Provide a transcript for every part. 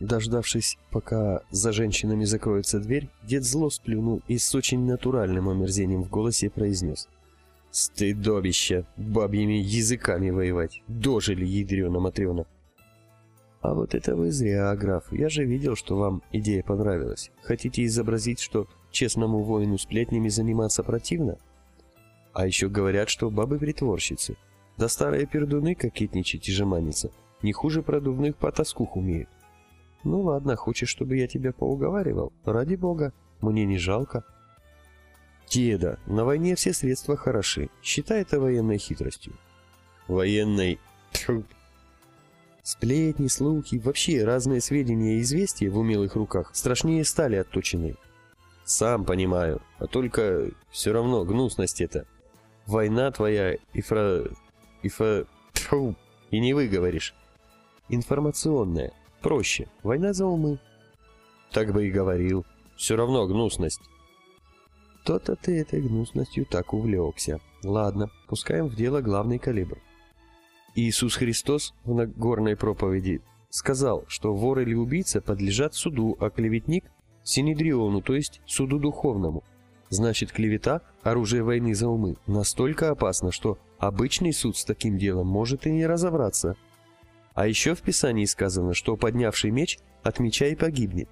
Дождавшись, пока за женщинами закроется дверь, дед зло сплюнул и с очень натуральным омерзением в голосе произнес. «Стыдобище! Бабьими языками воевать! Дожили, ядрена-матрена!» «А вот это вы зря, граф. Я же видел, что вам идея понравилась. Хотите изобразить, что честному воину сплетнями заниматься противно? А еще говорят, что бабы притворщицы. Да старые пердуны кокетничать и жеманиться не хуже продувных потаскух умеют. Ну ладно, хочешь, чтобы я тебя поуговаривал? Ради бога, мне не жалко. Деда, на войне все средства хороши. Считай это военной хитростью. Военной... Сплетни, слухи, вообще разные сведения и известия в умелых руках страшнее стали отточенные. Сам понимаю, а только все равно гнусность это. Война твоя и фра... и фа... Тьфу, и не выговоришь. Информационная. Проще. Война за умы. Так бы и говорил. Все равно гнусность. То-то ты этой гнусностью так увлекся. Ладно, пускаем в дело главный калибр. Иисус Христос в Нагорной проповеди сказал, что вор или убийца подлежат суду, а клеветник – синедриону, то есть суду духовному. Значит, клевета, оружие войны за умы, настолько опасно, что обычный суд с таким делом может и не разобраться – а еще в Писании сказано, что поднявший меч от меча и погибнет.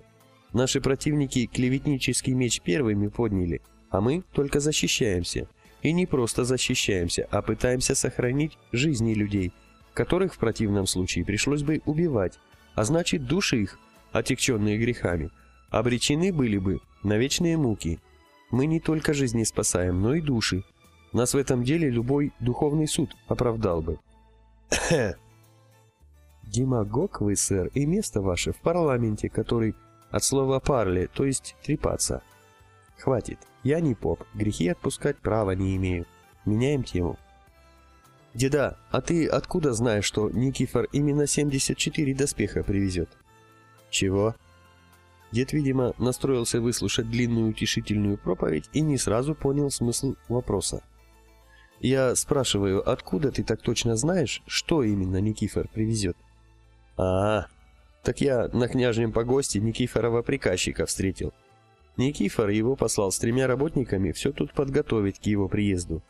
Наши противники клеветнический меч первыми подняли, а мы только защищаемся. И не просто защищаемся, а пытаемся сохранить жизни людей, которых в противном случае пришлось бы убивать, а значит души их, отягченные грехами, обречены были бы на вечные муки. Мы не только жизни спасаем, но и души. Нас в этом деле любой духовный суд оправдал бы. Демагог вы, сэр, и место ваше в парламенте, который от слова «парли», то есть «трепаться». Хватит, я не поп, грехи отпускать права не имею. Меняем тему. Деда, а ты откуда знаешь, что Никифор именно 74 доспеха привезет? Чего? Дед, видимо, настроился выслушать длинную утешительную проповедь и не сразу понял смысл вопроса. Я спрашиваю, откуда ты так точно знаешь, что именно Никифор привезет? А, так я на княжнем погосте Никифорова приказчика встретил. Никифор его послал с тремя работниками все тут подготовить к его приезду.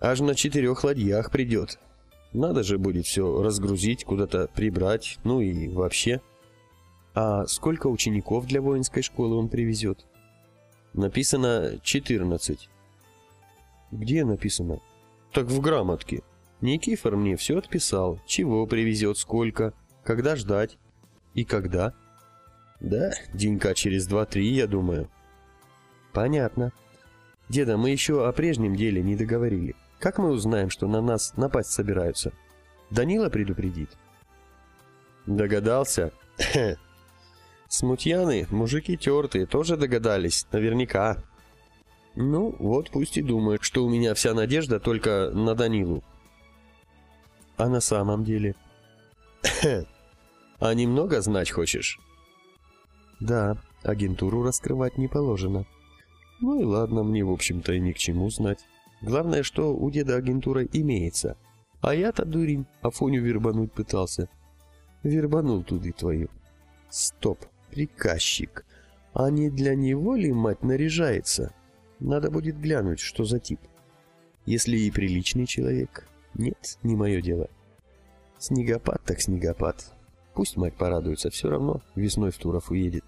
Аж на четырех ладьях придет. Надо же будет все разгрузить, куда-то прибрать, ну и вообще. А сколько учеников для воинской школы он привезет? Написано 14. Где написано? Так в грамотке. Никифор мне все отписал, чего привезет, сколько. Когда ждать? И когда? Да, денька через два-три, я думаю. Понятно. Деда, мы еще о прежнем деле не договорили. Как мы узнаем, что на нас напасть собираются? Данила предупредит. Догадался? Смутьяны, мужики тертые, тоже догадались, наверняка. Ну, вот пусть и думают, что у меня вся надежда только на Данилу. А на самом деле? А немного знать хочешь? Да, агентуру раскрывать не положено. Ну и ладно, мне в общем-то и ни к чему знать. Главное, что у деда агентура имеется. А я-то дурень, Афоню вербануть пытался. Вербанул туды твою. Стоп, приказчик. А не для него ли мать наряжается? Надо будет глянуть, что за тип. Если и приличный человек, нет, не мое дело. Снегопад так снегопад. Пусть мать порадуется, все равно весной в Туров уедет.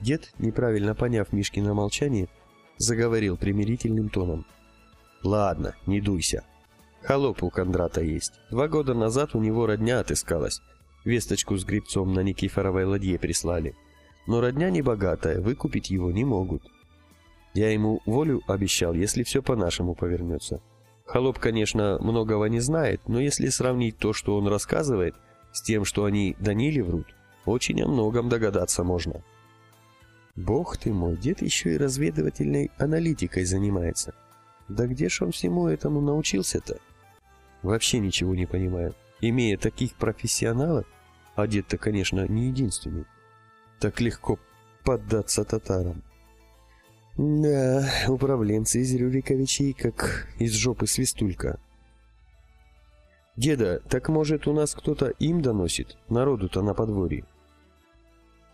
Дед, неправильно поняв Мишкино молчание, заговорил примирительным тоном. «Ладно, не дуйся. Холоп у Кондрата есть. Два года назад у него родня отыскалась. Весточку с грибцом на Никифоровой ладье прислали. Но родня небогатая, выкупить его не могут. Я ему волю обещал, если все по-нашему повернется. Холоп, конечно, многого не знает, но если сравнить то, что он рассказывает, с тем, что они Даниле врут, очень о многом догадаться можно. Бог ты мой, дед еще и разведывательной аналитикой занимается. Да где ж он всему этому научился-то? Вообще ничего не понимаю. Имея таких профессионалов, а дед-то, конечно, не единственный, так легко поддаться татарам. Да, управленцы из Рюриковичей, как из жопы свистулька. «Деда, так может у нас кто-то им доносит? Народу-то на подворье».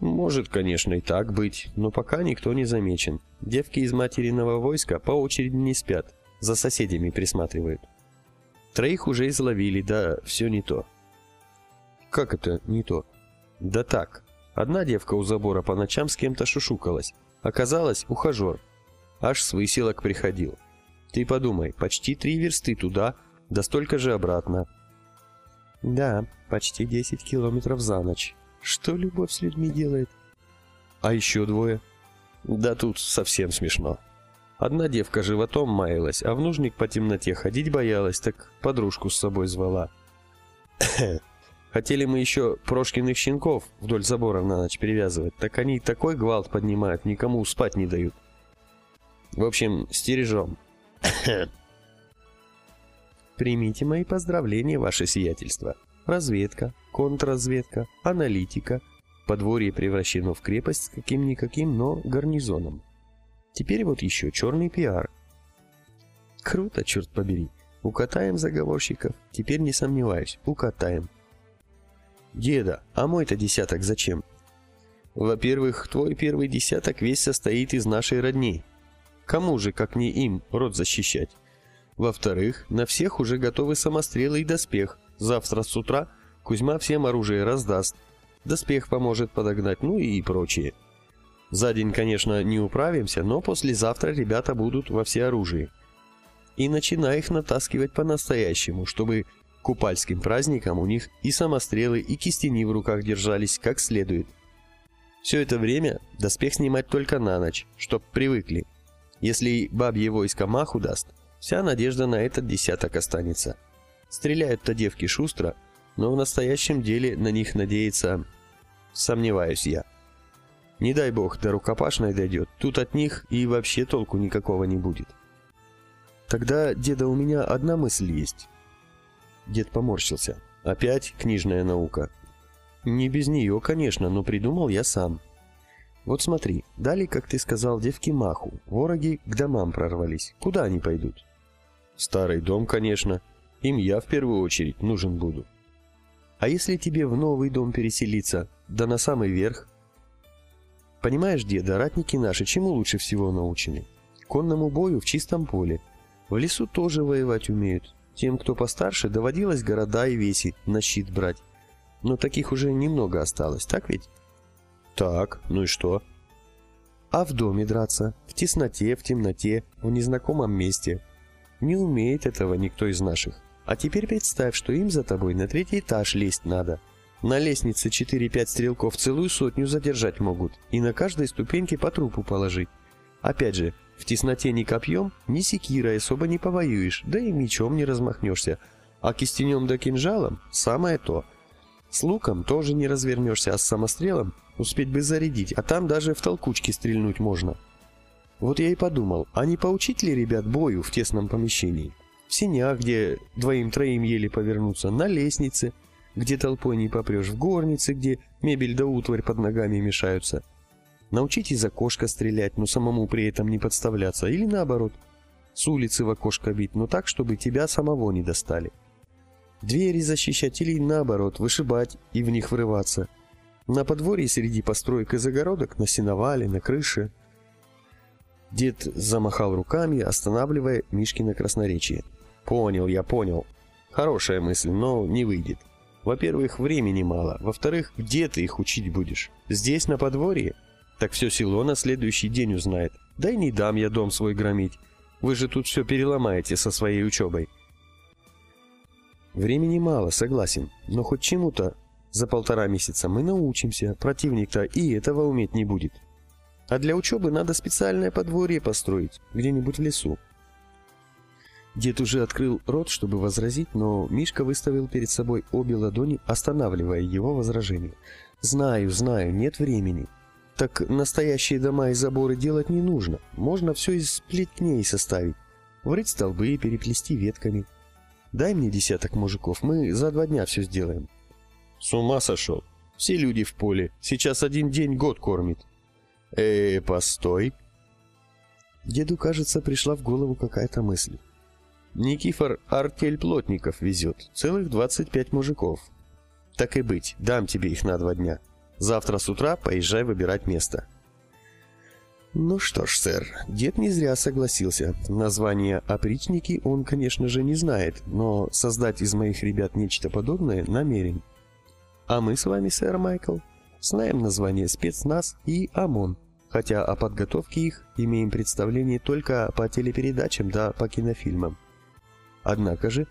Может, конечно, и так быть, но пока никто не замечен. Девки из материного войска по очереди не спят, за соседями присматривают. Троих уже изловили, да все не то. Как это не то? Да так, одна девка у забора по ночам с кем-то шушукалась. Оказалось, ухажер. Аж с выселок приходил. Ты подумай, почти три версты туда, да столько же обратно. Да, почти 10 километров за ночь. Что любовь с людьми делает? А еще двое? Да тут совсем смешно. Одна девка животом маялась, а в нужник по темноте ходить боялась, так подружку с собой звала. Хотели мы еще Прошкиных щенков вдоль забора на ночь перевязывать, так они такой гвалт поднимают, никому спать не дают. В общем, стережем. Примите мои поздравления, ваше сиятельство. Разведка, контрразведка, аналитика. Подворье превращено в крепость с каким-никаким, но гарнизоном. Теперь вот еще черный пиар. Круто, черт побери. Укатаем заговорщиков. Теперь не сомневаюсь, укатаем. Деда, а мой-то десяток зачем? Во-первых, твой первый десяток весь состоит из нашей родни. Кому же, как не им, род защищать? Во-вторых, на всех уже готовы самострелы и доспех. Завтра с утра Кузьма всем оружие раздаст. Доспех поможет подогнать, ну и прочее. За день, конечно, не управимся, но послезавтра ребята будут во всеоружии. И начинай их натаскивать по-настоящему, чтобы купальским праздникам у них и самострелы, и кистени в руках держались как следует. Все это время доспех снимать только на ночь, чтоб привыкли. Если бабье войско маху даст, вся надежда на этот десяток останется. Стреляют-то девки шустро, но в настоящем деле на них надеяться сомневаюсь я. Не дай бог, до рукопашной дойдет, тут от них и вообще толку никакого не будет. Тогда, деда, у меня одна мысль есть. Дед поморщился. Опять книжная наука. Не без нее, конечно, но придумал я сам. Вот смотри, дали, как ты сказал, девки маху. Вороги к домам прорвались. Куда они пойдут? Старый дом, конечно. Им я в первую очередь нужен буду. А если тебе в новый дом переселиться, да на самый верх? Понимаешь, деда, ратники наши чему лучше всего научены? Конному бою в чистом поле. В лесу тоже воевать умеют. Тем, кто постарше, доводилось города и веси на щит брать. Но таких уже немного осталось, так ведь? Так, ну и что? А в доме драться, в тесноте, в темноте, в незнакомом месте. Не умеет этого никто из наших. А теперь представь, что им за тобой на третий этаж лезть надо. На лестнице 4-5 стрелков целую сотню задержать могут, и на каждой ступеньке по трупу положить. Опять же, в тесноте ни копьем, ни секирой особо не повоюешь, да и мечом не размахнешься. А кистенем да кинжалом – самое то. С луком тоже не развернешься, а с самострелом успеть бы зарядить, а там даже в толкучке стрельнуть можно. Вот я и подумал, а не поучить ли ребят бою в тесном помещении? В синях, где двоим-троим еле повернуться, на лестнице, где толпой не попрешь, в горнице, где мебель да утварь под ногами мешаются – Научить из окошка стрелять, но самому при этом не подставляться. Или наоборот, с улицы в окошко бить, но так, чтобы тебя самого не достали. Двери защищать или наоборот, вышибать и в них врываться. На подворье среди построек и загородок, на сеновале, на крыше. Дед замахал руками, останавливая Мишкина красноречие. «Понял, я понял. Хорошая мысль, но не выйдет. Во-первых, времени мало. Во-вторых, где ты их учить будешь? Здесь, на подворье?» Так все село на следующий день узнает. Да и не дам я дом свой громить. Вы же тут все переломаете со своей учебой. Времени мало, согласен, но хоть чему-то за полтора месяца мы научимся, противник-то и этого уметь не будет. А для учебы надо специальное подворье построить, где-нибудь в лесу. Дед уже открыл рот, чтобы возразить, но Мишка выставил перед собой обе ладони, останавливая его возражение. «Знаю, знаю, нет времени. Так настоящие дома и заборы делать не нужно. Можно все из плетней составить. Врыть столбы и переплести ветками. Дай мне десяток мужиков, мы за два дня все сделаем. С ума сошел. Все люди в поле. Сейчас один день год кормит. Э, постой. Деду, кажется, пришла в голову какая-то мысль. Никифор артель плотников везет. Целых 25 мужиков. Так и быть, дам тебе их на два дня. Завтра с утра поезжай выбирать место. Ну что ж, сэр, дед не зря согласился. Название «опричники» он, конечно же, не знает, но создать из моих ребят нечто подобное намерен. А мы с вами, сэр Майкл, знаем название спецназ и ОМОН, хотя о подготовке их имеем представление только по телепередачам да по кинофильмам. Однако же,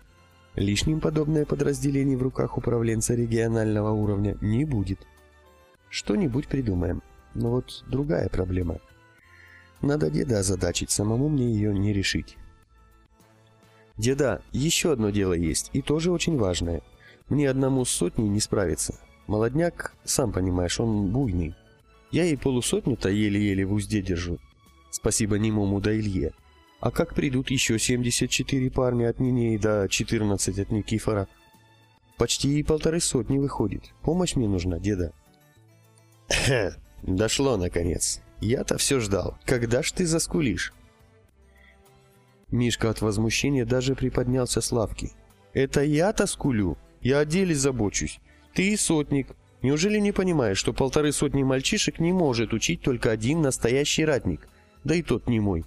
лишним подобное подразделение в руках управленца регионального уровня не будет. Что-нибудь придумаем. Но вот другая проблема. Надо деда озадачить, самому мне ее не решить. Деда, еще одно дело есть, и тоже очень важное. Мне одному с сотней не справиться. Молодняк, сам понимаешь, он буйный. Я и полусотню-то еле-еле в узде держу. Спасибо немому да Илье. А как придут еще 74 парня от Нинеи до 14 от Никифора? Почти полторы сотни выходит. Помощь мне нужна, деда. Дошло, наконец. Я-то все ждал. Когда ж ты заскулишь? Мишка от возмущения даже приподнялся с лавки. «Это я-то скулю? Я о деле забочусь. Ты сотник. Неужели не понимаешь, что полторы сотни мальчишек не может учить только один настоящий ратник? Да и тот не мой.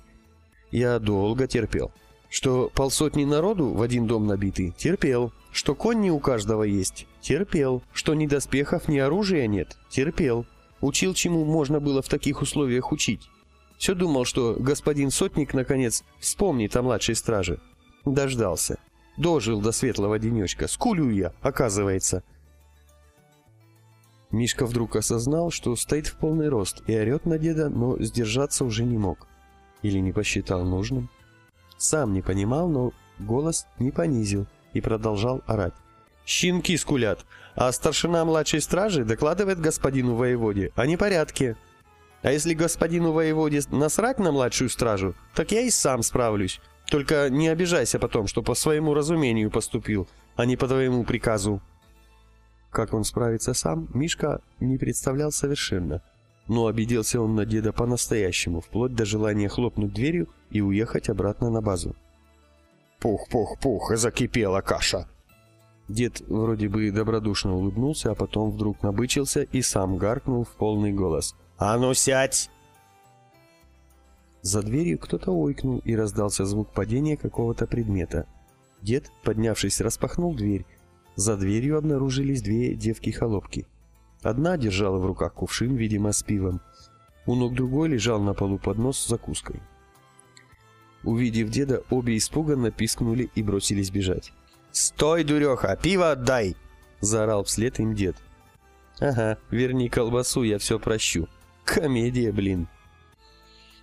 Я долго терпел. Что полсотни народу в один дом набиты? Терпел. Что конь не у каждого есть? Терпел. Что ни доспехов, ни оружия нет? Терпел. Учил, чему можно было в таких условиях учить. Все думал, что господин Сотник, наконец, вспомнит о младшей страже. Дождался. Дожил до светлого денечка. Скулю я, оказывается. Мишка вдруг осознал, что стоит в полный рост и орет на деда, но сдержаться уже не мог. Или не посчитал нужным. Сам не понимал, но голос не понизил и продолжал орать. «Щенки скулят, а старшина младшей стражи докладывает господину воеводе о непорядке. А если господину воеводе насрать на младшую стражу, так я и сам справлюсь. Только не обижайся потом, что по своему разумению поступил, а не по твоему приказу». Как он справится сам, Мишка не представлял совершенно. Но обиделся он на деда по-настоящему, вплоть до желания хлопнуть дверью и уехать обратно на базу. «Пух-пух-пух, закипела каша!» Дед вроде бы добродушно улыбнулся, а потом вдруг набычился и сам гаркнул в полный голос. «А ну сядь!» За дверью кто-то ойкнул и раздался звук падения какого-то предмета. Дед, поднявшись, распахнул дверь. За дверью обнаружились две девки-холопки. Одна держала в руках кувшин, видимо, с пивом. У ног другой лежал на полу поднос с закуской. Увидев деда, обе испуганно пискнули и бросились бежать. «Стой, дуреха, пиво отдай!» — заорал вслед им дед. «Ага, верни колбасу, я все прощу. Комедия, блин!»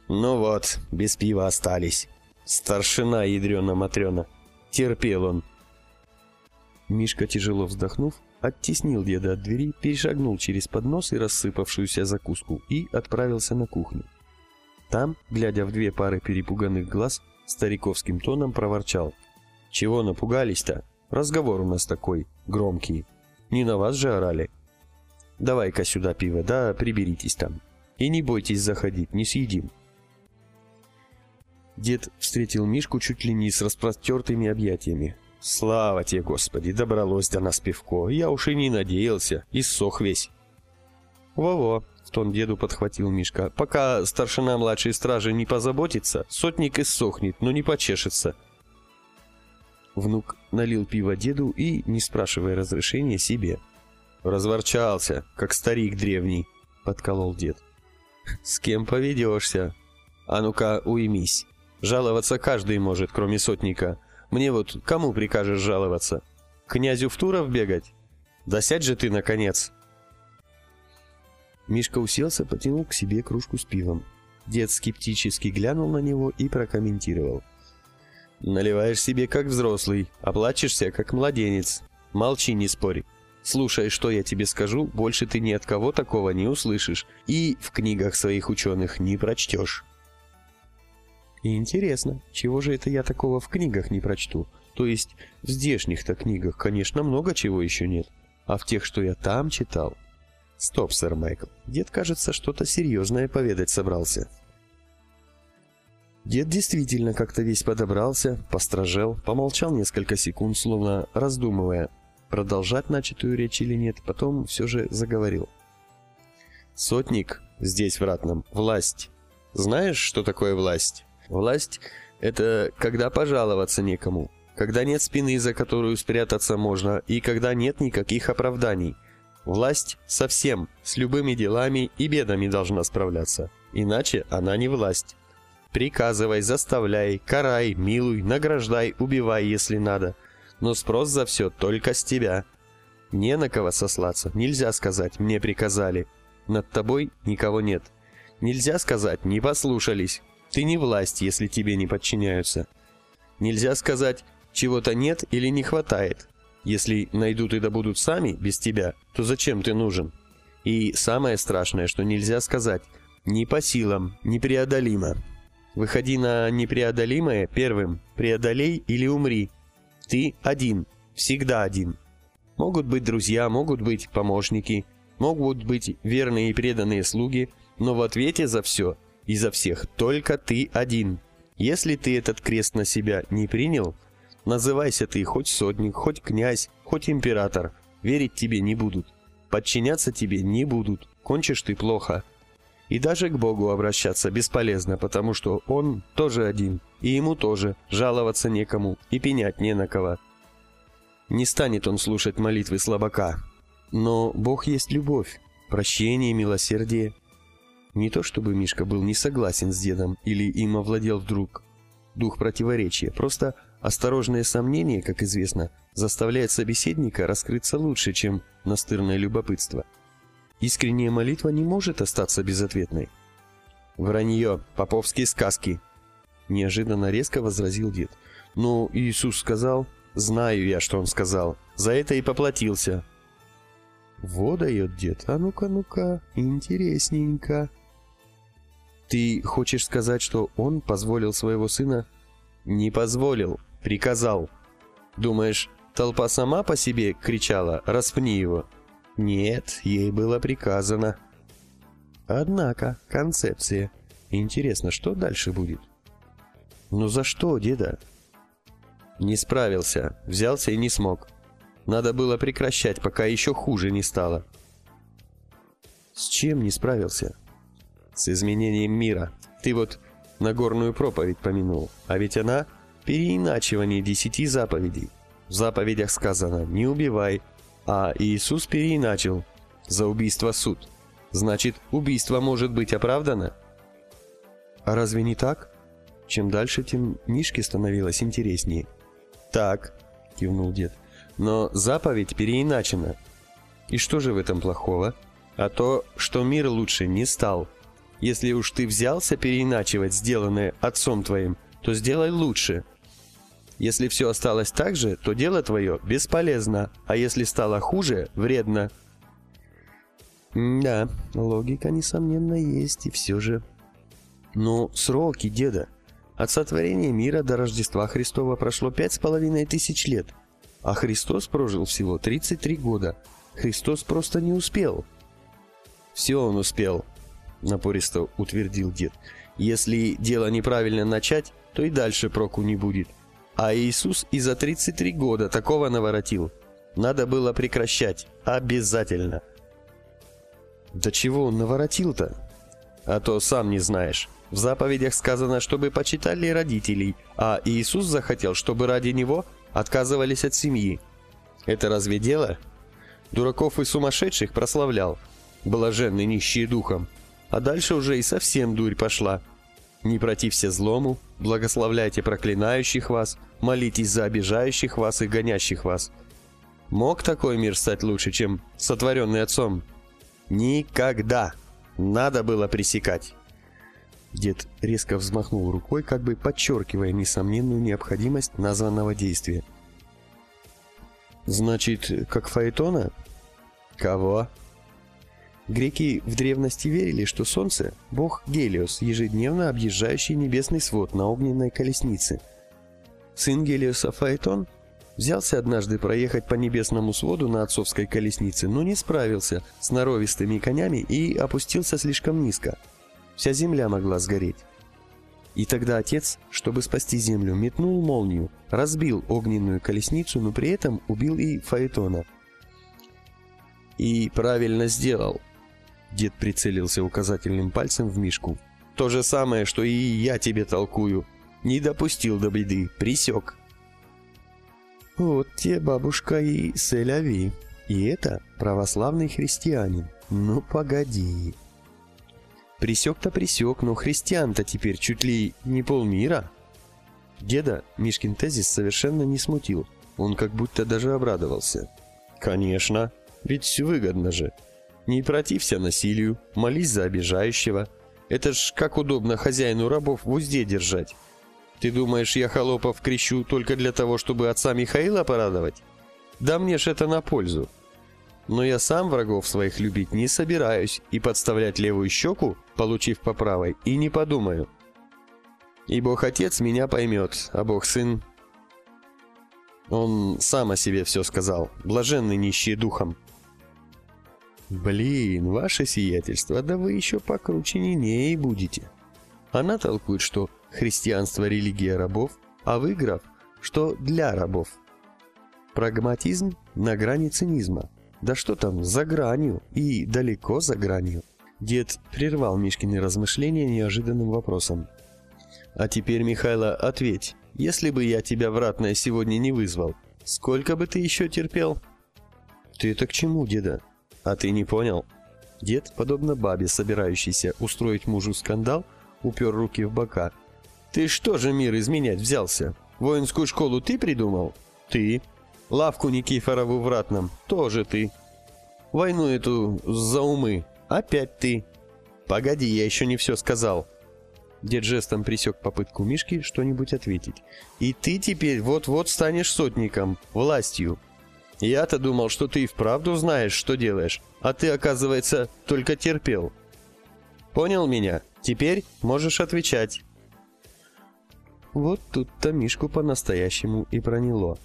«Ну вот, без пива остались. Старшина ядрена-матрена. Терпел он». Мишка, тяжело вздохнув, оттеснил деда от двери, перешагнул через поднос и рассыпавшуюся закуску и отправился на кухню. Там, глядя в две пары перепуганных глаз, стариковским тоном проворчал. «Чего напугались-то? Разговор у нас такой, громкий. Не на вас же орали. Давай-ка сюда пиво, да приберитесь там. И не бойтесь заходить, не съедим». Дед встретил Мишку чуть ли не с распростертыми объятиями. Слава тебе, Господи, добралось до нас пивко. Я уж и не надеялся, и сох весь. Во-во, тон деду подхватил Мишка. Пока старшина младшей стражи не позаботится, сотник и сохнет, но не почешется. Внук налил пиво деду и, не спрашивая разрешения, себе. Разворчался, как старик древний, подколол дед. С кем поведешься? А ну-ка, уймись. Жаловаться каждый может, кроме сотника. Мне вот кому прикажешь жаловаться? Князю в Туров бегать? Да же ты, наконец!» Мишка уселся, потянул к себе кружку с пивом. Дед скептически глянул на него и прокомментировал. «Наливаешь себе как взрослый, оплачешься как младенец. Молчи, не спорь. Слушай, что я тебе скажу, больше ты ни от кого такого не услышишь и в книгах своих ученых не прочтешь». И интересно, чего же это я такого в книгах не прочту? То есть в здешних-то книгах, конечно, много чего еще нет. А в тех, что я там читал... Стоп, сэр Майкл. Дед, кажется, что-то серьезное поведать собрался. Дед действительно как-то весь подобрался, постражел, помолчал несколько секунд, словно раздумывая, продолжать начатую речь или нет, потом все же заговорил. Сотник здесь в Ратном – власть. Знаешь, что такое власть? Власть – это когда пожаловаться некому, когда нет спины, за которую спрятаться можно, и когда нет никаких оправданий. Власть совсем, с любыми делами и бедами должна справляться, иначе она не власть. Приказывай, заставляй, карай, милуй, награждай, убивай, если надо. Но спрос за все только с тебя. Не на кого сослаться, нельзя сказать «мне приказали». Над тобой никого нет. Нельзя сказать «не послушались». Ты не власть, если тебе не подчиняются. Нельзя сказать «чего-то нет или не хватает». Если найдут и добудут сами, без тебя, то зачем ты нужен? И самое страшное, что нельзя сказать «не по силам, непреодолимо». Выходи на непреодолимое первым, преодолей или умри. Ты один, всегда один. Могут быть друзья, могут быть помощники, могут быть верные и преданные слуги, но в ответе за все и за всех только ты один. Если ты этот крест на себя не принял, называйся ты хоть сотник, хоть князь, хоть император, верить тебе не будут, подчиняться тебе не будут, кончишь ты плохо. И даже к Богу обращаться бесполезно, потому что Он тоже один, и Ему тоже жаловаться некому и пенять не на кого. Не станет Он слушать молитвы слабака. Но Бог есть любовь, прощение, милосердие. Не то чтобы Мишка был не согласен с дедом или им овладел вдруг дух противоречия, просто осторожное сомнение, как известно, заставляет собеседника раскрыться лучше, чем настырное любопытство. Искренняя молитва не может остаться безответной. «Вранье, поповские сказки!» Неожиданно резко возразил дед. «Ну, Иисус сказал...» «Знаю я, что он сказал. За это и поплатился». «Во дает дед. А ну-ка, ну-ка, интересненько». «Ты хочешь сказать, что он позволил своего сына...» «Не позволил, приказал. Думаешь, толпа сама по себе кричала «распни его»?» Нет, ей было приказано. Однако, концепция. Интересно, что дальше будет? Ну за что, деда? Не справился, взялся и не смог. Надо было прекращать, пока еще хуже не стало. С чем не справился? С изменением мира. Ты вот Нагорную проповедь помянул, а ведь она переиначивание десяти заповедей. В заповедях сказано «не убивай», а Иисус переиначил. За убийство суд. Значит, убийство может быть оправдано? А разве не так? Чем дальше, тем Мишке становилось интереснее. Так, кивнул дед. Но заповедь переиначена. И что же в этом плохого? А то, что мир лучше не стал. Если уж ты взялся переиначивать сделанное отцом твоим, то сделай лучше. Если все осталось так же, то дело твое бесполезно, а если стало хуже, вредно. Да, логика, несомненно, есть, и все же... Ну, сроки, деда. От сотворения мира до Рождества Христова прошло пять с половиной тысяч лет, а Христос прожил всего 33 года. Христос просто не успел. Все он успел, напористо утвердил дед. Если дело неправильно начать, то и дальше проку не будет. А Иисус и за 33 года такого наворотил. Надо было прекращать. Обязательно. Да чего он наворотил-то? А то сам не знаешь. В заповедях сказано, чтобы почитали родителей, а Иисус захотел, чтобы ради него отказывались от семьи. Это разве дело? Дураков и сумасшедших прославлял. Блаженный нищие духом. А дальше уже и совсем дурь пошла. Не протився злому, благословляйте проклинающих вас, молитесь за обижающих вас и гонящих вас. Мог такой мир стать лучше, чем сотворенный отцом? Никогда! Надо было пресекать. Дед резко взмахнул рукой, как бы подчеркивая несомненную необходимость названного действия. «Значит, как Фаэтона?» «Кого?» Греки в древности верили, что Солнце – бог Гелиос, ежедневно объезжающий небесный свод на огненной колеснице. Сын Гелиоса Фаэтон взялся однажды проехать по небесному своду на отцовской колеснице, но не справился с норовистыми конями и опустился слишком низко. Вся земля могла сгореть. И тогда отец, чтобы спасти землю, метнул молнию, разбил огненную колесницу, но при этом убил и Фаэтона. И правильно сделал – Дед прицелился указательным пальцем в Мишку. То же самое, что и я тебе толкую. Не допустил до беды, присек. Вот те бабушка и Селяви. И это православный христианин. Ну, погоди. Присек-то присек, но христиан-то теперь чуть ли не полмира. Деда Мишкин тезис совершенно не смутил. Он как будто даже обрадовался. Конечно, ведь выгодно же. Не протився насилию, молись за обижающего. Это ж как удобно хозяину рабов в узде держать. Ты думаешь, я холопов крещу только для того, чтобы отца Михаила порадовать? Да мне ж это на пользу. Но я сам врагов своих любить не собираюсь и подставлять левую щеку, получив по правой, и не подумаю. И Бог-Отец меня поймет, а Бог-Сын... Он сам о себе все сказал, блаженный нищий духом. Блин, ваше сиятельство, да вы еще покруче Нинеи будете. Она толкует, что христианство – религия рабов, а вы, граф, что для рабов. Прагматизм на грани цинизма. Да что там, за гранью и далеко за гранью. Дед прервал Мишкины размышления неожиданным вопросом. «А теперь, Михайло, ответь, если бы я тебя в ратное сегодня не вызвал, сколько бы ты еще терпел?» «Ты это к чему, деда?» «А ты не понял?» Дед, подобно бабе, собирающейся устроить мужу скандал, упер руки в бока. «Ты что же мир изменять взялся? Воинскую школу ты придумал? Ты. Лавку Никифорову в Ратном? Тоже ты. Войну эту за умы? Опять ты. Погоди, я еще не все сказал». Дед жестом присек попытку Мишки что-нибудь ответить. «И ты теперь вот-вот станешь сотником, властью. Я-то думал, что ты и вправду знаешь, что делаешь, а ты, оказывается, только терпел. Понял меня?» Теперь можешь отвечать. Вот тут-то Мишку по-настоящему и проняло.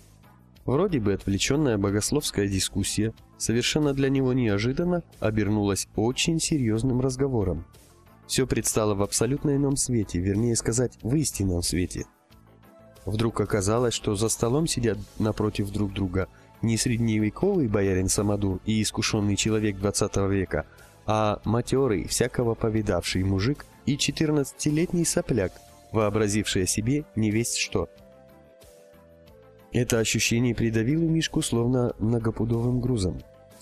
Вроде бы отвлеченная богословская дискуссия совершенно для него неожиданно обернулась очень серьезным разговором. Все предстало в абсолютно ином свете, вернее сказать, в истинном свете. Вдруг оказалось, что за столом сидят напротив друг друга не средневековый боярин Самодур и искушенный человек 20 века, а матерый, всякого повидавший мужик и 14-летний сопляк, вообразивший о себе не весть что. Это ощущение придавило Мишку словно многопудовым грузом.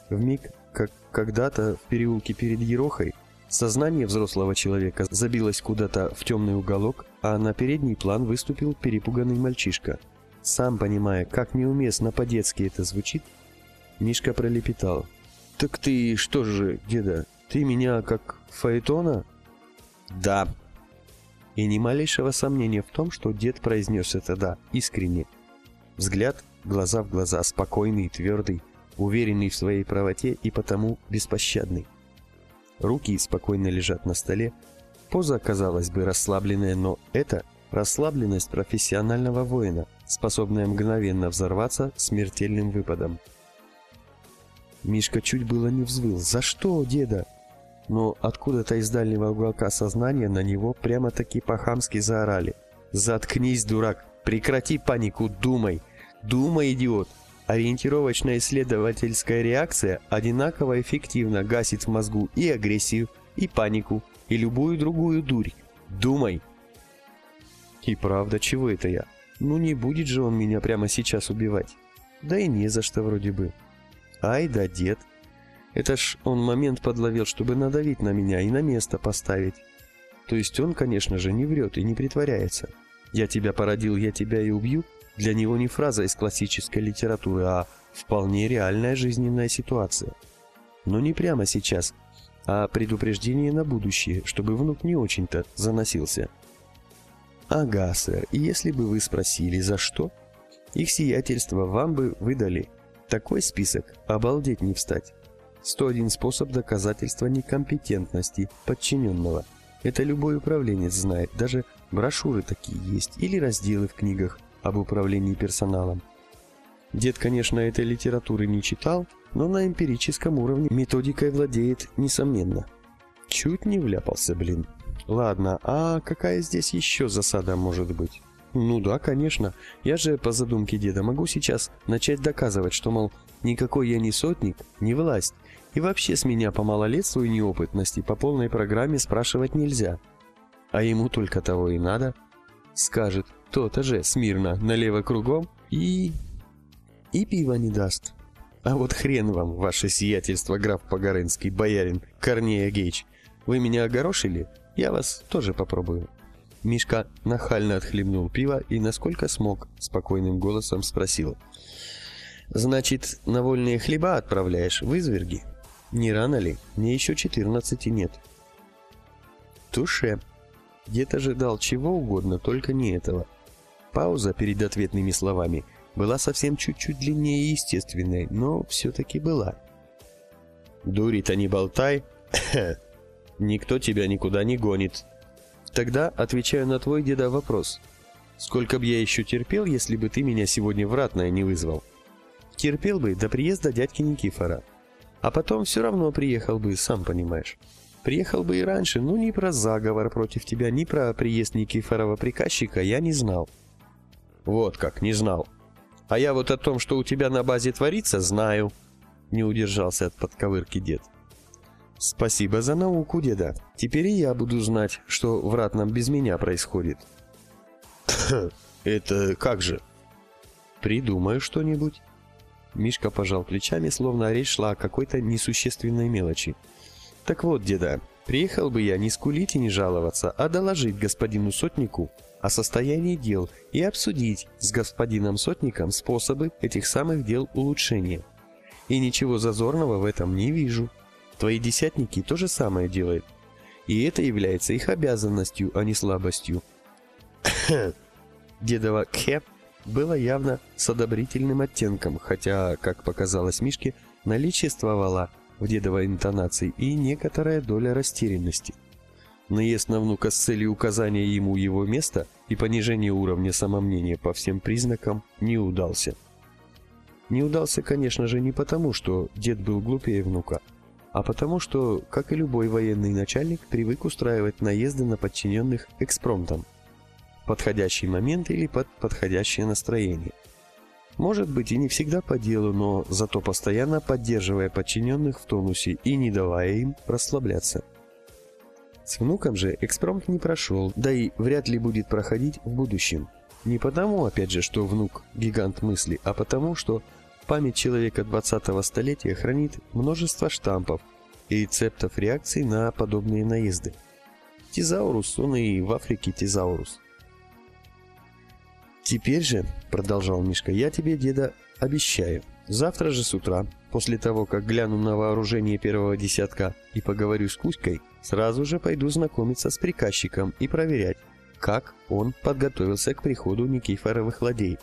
В миг, как когда-то в переулке перед Ерохой, сознание взрослого человека забилось куда-то в темный уголок, а на передний план выступил перепуганный мальчишка. Сам понимая, как неуместно по-детски это звучит, Мишка пролепетал. «Так ты что же, деда, ты меня как Фаэтона? Да. И ни малейшего сомнения в том, что дед произнес это «да» искренне. Взгляд, глаза в глаза, спокойный, твердый, уверенный в своей правоте и потому беспощадный. Руки спокойно лежат на столе, поза, казалось бы, расслабленная, но это расслабленность профессионального воина, способная мгновенно взорваться смертельным выпадом. Мишка чуть было не взвыл. «За что, деда?» но откуда-то из дальнего уголка сознания на него прямо-таки по-хамски заорали. «Заткнись, дурак! Прекрати панику, думай! Думай, идиот! Ориентировочная исследовательская реакция одинаково эффективно гасит в мозгу и агрессию, и панику, и любую другую дурь. Думай!» И правда, чего это я? Ну не будет же он меня прямо сейчас убивать. Да и не за что вроде бы. Ай да дед, это ж он момент подловил, чтобы надавить на меня и на место поставить. То есть он, конечно же, не врет и не притворяется. «Я тебя породил, я тебя и убью» для него не фраза из классической литературы, а вполне реальная жизненная ситуация. Но не прямо сейчас, а предупреждение на будущее, чтобы внук не очень-то заносился. «Ага, сэр, и если бы вы спросили, за что?» «Их сиятельство вам бы выдали. Такой список, обалдеть не встать». 101 способ доказательства некомпетентности подчиненного. Это любой управленец знает, даже брошюры такие есть или разделы в книгах об управлении персоналом. Дед, конечно, этой литературы не читал, но на эмпирическом уровне методикой владеет, несомненно. Чуть не вляпался, блин. Ладно, а какая здесь еще засада может быть? Ну да, конечно. Я же по задумке деда могу сейчас начать доказывать, что, мол, никакой я не сотник, не власть, И вообще с меня по малолетству и неопытности по полной программе спрашивать нельзя. А ему только того и надо. Скажет, то-то же, смирно, налево кругом и... И пива не даст. А вот хрен вам, ваше сиятельство, граф Погорынский, боярин, Корнея Гейч. Вы меня огорошили? Я вас тоже попробую. Мишка нахально отхлебнул пиво и, насколько смог, спокойным голосом спросил. «Значит, на вольные хлеба отправляешь в изверги? Не рано ли? Мне еще 14 нет». «Туше». Дед ожидал чего угодно, только не этого. Пауза перед ответными словами была совсем чуть-чуть длиннее естественной, но все-таки была. «Дури-то не болтай. Никто тебя никуда не гонит. Тогда отвечаю на твой деда вопрос. Сколько бы я еще терпел, если бы ты меня сегодня в ратное не вызвал? Терпел бы до приезда дядьки Никифора. А потом все равно приехал бы, сам понимаешь. Приехал бы и раньше, но ни про заговор против тебя, ни про приезд Никифорова приказчика я не знал. Вот как, не знал. А я вот о том, что у тебя на базе творится, знаю. Не удержался от подковырки дед. Спасибо за науку, деда. Теперь и я буду знать, что в ратном без меня происходит. Это как же? Придумаю что-нибудь. Мишка пожал плечами, словно речь шла о какой-то несущественной мелочи. Так вот, деда, приехал бы я не скулить и не жаловаться, а доложить господину сотнику о состоянии дел и обсудить с господином сотником способы этих самых дел улучшения. И ничего зазорного в этом не вижу. Твои десятники то же самое делают. И это является их обязанностью, а не слабостью. Дедова «кхе» было явно с одобрительным оттенком, хотя, как показалось Мишке, наличествовала в дедовой интонации и некоторая доля растерянности. Наезд на внука с целью указания ему его места и понижения уровня самомнения по всем признакам не удался. Не удался, конечно же, не потому, что дед был глупее внука, а потому что, как и любой военный начальник, привык устраивать наезды на подчиненных экспромтом. Подходящий момент или под подходящее настроение. Может быть и не всегда по делу, но зато постоянно поддерживая подчиненных в тонусе и не давая им расслабляться. С внуком же экспромт не прошел, да и вряд ли будет проходить в будущем. Не потому, опять же, что внук – гигант мысли, а потому, что Память человека 20-го столетия хранит множество штампов и рецептов реакций на подобные наезды. Тизаурус, он и в Африке тизаурус. «Теперь же», — продолжал Мишка, — «я тебе, деда, обещаю, завтра же с утра, после того, как гляну на вооружение первого десятка и поговорю с Кузькой, сразу же пойду знакомиться с приказчиком и проверять, как он подготовился к приходу Никифоровых ладей».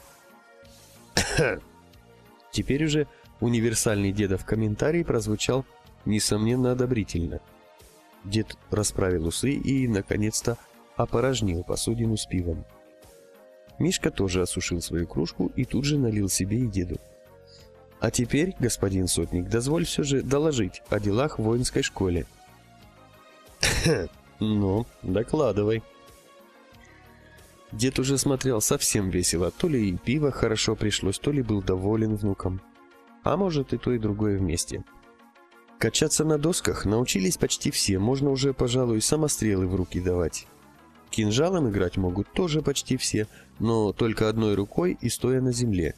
Теперь уже универсальный дедов комментарий прозвучал, несомненно, одобрительно. Дед расправил усы и, наконец-то, опорожнил посудину с пивом. Мишка тоже осушил свою кружку и тут же налил себе и деду. «А теперь, господин сотник, дозволь все же доложить о делах в воинской школе». «Ну, докладывай», Дед уже смотрел совсем весело, то ли и пиво хорошо пришлось, то ли был доволен внуком. А может и то, и другое вместе. Качаться на досках научились почти все, можно уже, пожалуй, самострелы в руки давать. Кинжалом играть могут тоже почти все, но только одной рукой и стоя на земле.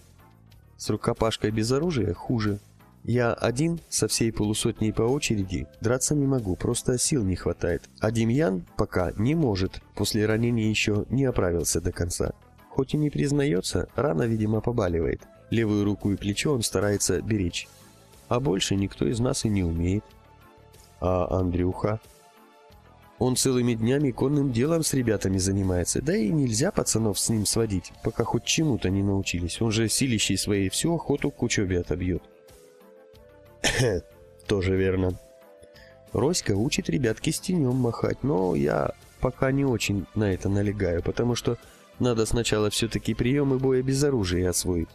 С рукопашкой без оружия хуже – я один со всей полусотней по очереди драться не могу, просто сил не хватает. А Демьян пока не может, после ранения еще не оправился до конца. Хоть и не признается, рана, видимо, побаливает. Левую руку и плечо он старается беречь. А больше никто из нас и не умеет. А Андрюха? Он целыми днями конным делом с ребятами занимается, да и нельзя пацанов с ним сводить, пока хоть чему-то не научились. Он же силищей своей всю охоту к учебе отобьет. Тоже верно. Роська учит ребят кистенем махать, но я пока не очень на это налегаю, потому что надо сначала все-таки приемы боя без оружия освоить.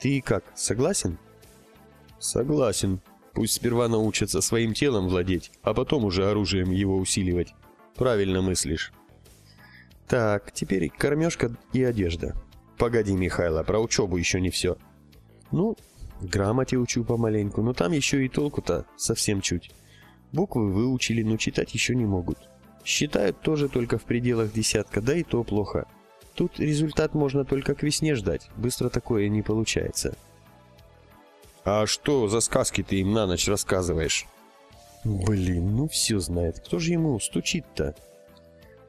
Ты как, согласен? Согласен. Пусть сперва научатся своим телом владеть, а потом уже оружием его усиливать. Правильно мыслишь. Так, теперь кормежка и одежда. Погоди, Михайло, про учебу еще не все. Ну, Грамоте учу помаленьку, но там еще и толку-то совсем чуть. Буквы выучили, но читать еще не могут. Считают тоже только в пределах десятка, да и то плохо. Тут результат можно только к весне ждать, быстро такое не получается. А что за сказки ты им на ночь рассказываешь? Блин, ну все знает, кто же ему стучит-то?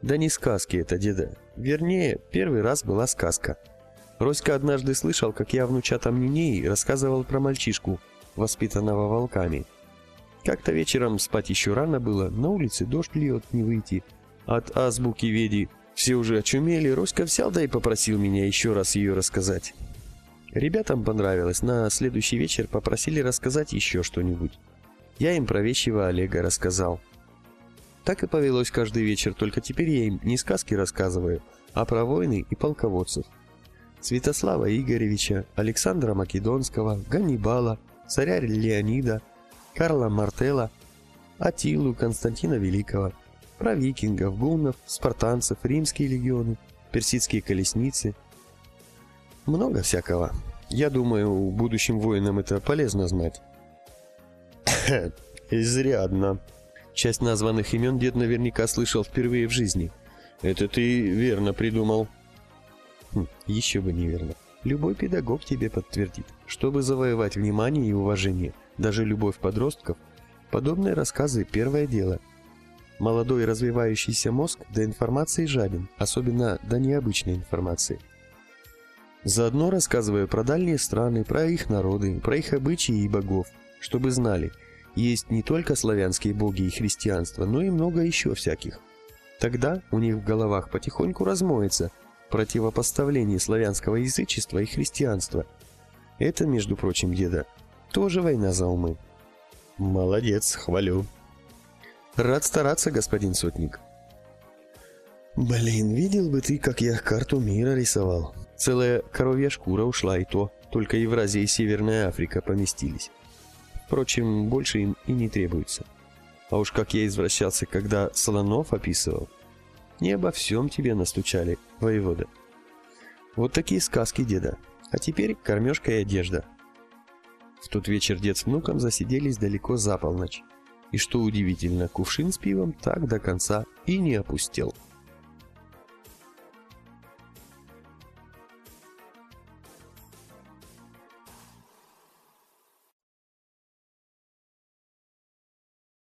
Да не сказки это, деда. Вернее, первый раз была сказка. Роська однажды слышал, как я внучатам Нинеи рассказывал про мальчишку, воспитанного волками. Как-то вечером спать еще рано было, на улице дождь льет, не выйти. От азбуки веди все уже очумели, Роська взял да и попросил меня еще раз ее рассказать. Ребятам понравилось, на следующий вечер попросили рассказать еще что-нибудь. Я им про вещего Олега рассказал. Так и повелось каждый вечер, только теперь я им не сказки рассказываю, а про войны и полководцев. Святослава Игоревича, Александра Македонского, Ганнибала, царя Леонида – Карла Мартелла, Атилу Константина Великого, про викингов, гуннов, спартанцев, римские легионы, персидские колесницы. Много всякого. Я думаю, будущим воинам это полезно знать. Изрядно. Часть названных имен дед наверняка слышал впервые в жизни. Это ты верно придумал. Хм, еще бы неверно. Любой педагог тебе подтвердит. Чтобы завоевать внимание и уважение – даже любовь подростков, подобные рассказы – первое дело. Молодой развивающийся мозг до информации жаден, особенно до необычной информации. Заодно рассказываю про дальние страны, про их народы, про их обычаи и богов, чтобы знали, есть не только славянские боги и христианство, но и много еще всяких. Тогда у них в головах потихоньку размоется противопоставление славянского язычества и христианства. Это, между прочим, деда, тоже война за умы. Молодец, хвалю. Рад стараться, господин сотник. Блин, видел бы ты, как я карту мира рисовал. Целая коровья шкура ушла, и то только Евразия и Северная Африка поместились. Впрочем, больше им и не требуется. А уж как я извращался, когда слонов описывал. Не обо всем тебе настучали, воевода. Вот такие сказки деда. А теперь кормежка и одежда. В тот вечер дед с внуком засиделись далеко за полночь. И что удивительно, кувшин с пивом так до конца и не опустел.